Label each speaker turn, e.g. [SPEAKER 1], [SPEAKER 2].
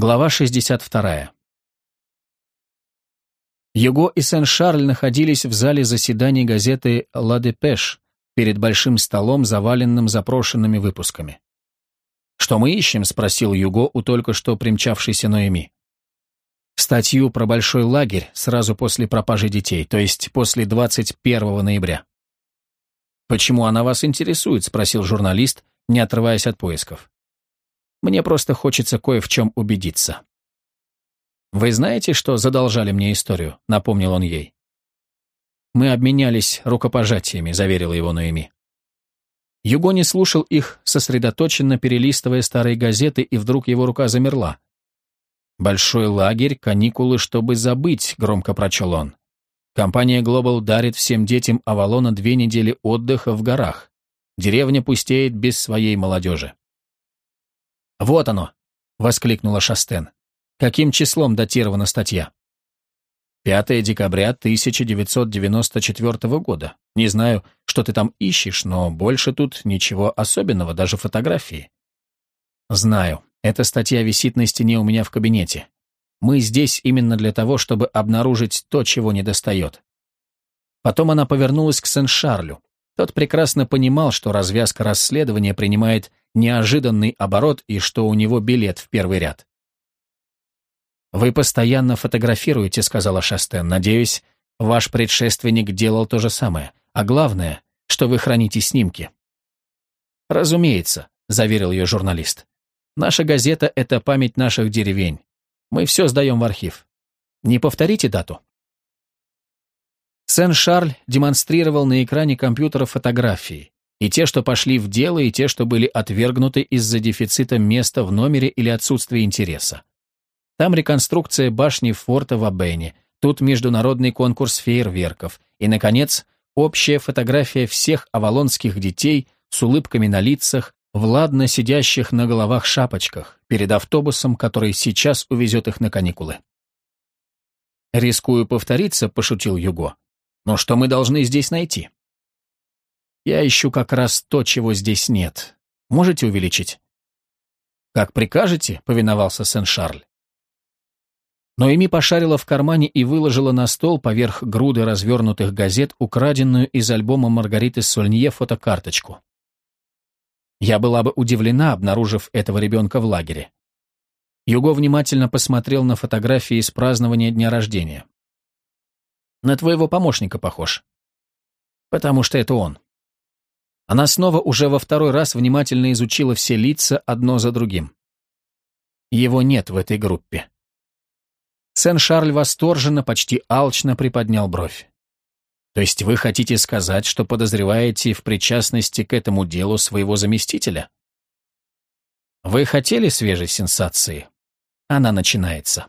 [SPEAKER 1] Глава 62. Юго и Сен-Шарль находились в зале заседаний газеты «Ла Депеш» перед большим столом, заваленным запрошенными выпусками. «Что мы ищем?» — спросил Юго у только что примчавшейся Ноэми. «Статью про большой лагерь сразу после пропажи детей, то есть после 21 ноября». «Почему она вас интересует?» — спросил журналист, не отрываясь от поисков. Мне просто хочется кое в чем убедиться. «Вы знаете, что задолжали мне историю?» — напомнил он ей. «Мы обменялись рукопожатиями», — заверила его Ноэми. Юго не слушал их, сосредоточенно перелистывая старые газеты, и вдруг его рука замерла. «Большой лагерь, каникулы, чтобы забыть», — громко прочел он. Компания Global дарит всем детям Авалона две недели отдыха в горах. Деревня пустеет без своей молодежи. «Вот оно!» — воскликнула Шастен. «Каким числом датирована статья?» 5 декабря 1994 года. Не знаю, что ты там ищешь, но больше тут ничего особенного, даже фотографии. Знаю, эта статья висит на стене у меня в кабинете. Мы здесь именно для того, чтобы обнаружить то, чего недостает. Потом она повернулась к Сен-Шарлю. Тот прекрасно понимал, что развязка расследования принимает неожиданный оборот и что у него билет в первый ряд. «Вы постоянно фотографируете», — сказала Шастен. «Надеюсь, ваш предшественник делал то же самое. А главное, что вы храните снимки». «Разумеется», — заверил ее журналист. «Наша газета — это память наших деревень. Мы все сдаем в архив. Не повторите дату?» Сен-Шарль демонстрировал на экране компьютера фотографии. И те, что пошли в дело, и те, что были отвергнуты из-за дефицита места в номере или отсутствия интереса. Там реконструкция башни форта в Абене, тут международный конкурс фейерверков, и, наконец, общая фотография всех авалонских детей с улыбками на лицах, владно сидящих на головах шапочках, перед автобусом, который сейчас увезет их на каникулы. «Рискую повториться», — пошутил Юго. «Но что мы должны здесь найти?» Я ищу как раз то, чего здесь нет. Можете увеличить?» «Как прикажете», — повиновался Сен-Шарль. Ноэми пошарила в кармане и выложила на стол поверх груды развернутых газет украденную из альбома Маргариты Сольнье фотокарточку. Я была бы удивлена, обнаружив этого ребенка в лагере. Юго внимательно посмотрел на фотографии из празднования дня рождения. «На твоего помощника похож». «Потому что это он». Она снова уже во второй раз внимательно изучила все лица одно за другим. Его нет в этой группе. Сен-Шарль восторженно, почти алчно приподнял бровь. То есть вы хотите сказать, что подозреваете в причастности к этому делу своего заместителя? Вы хотели свежей сенсации? Она начинается.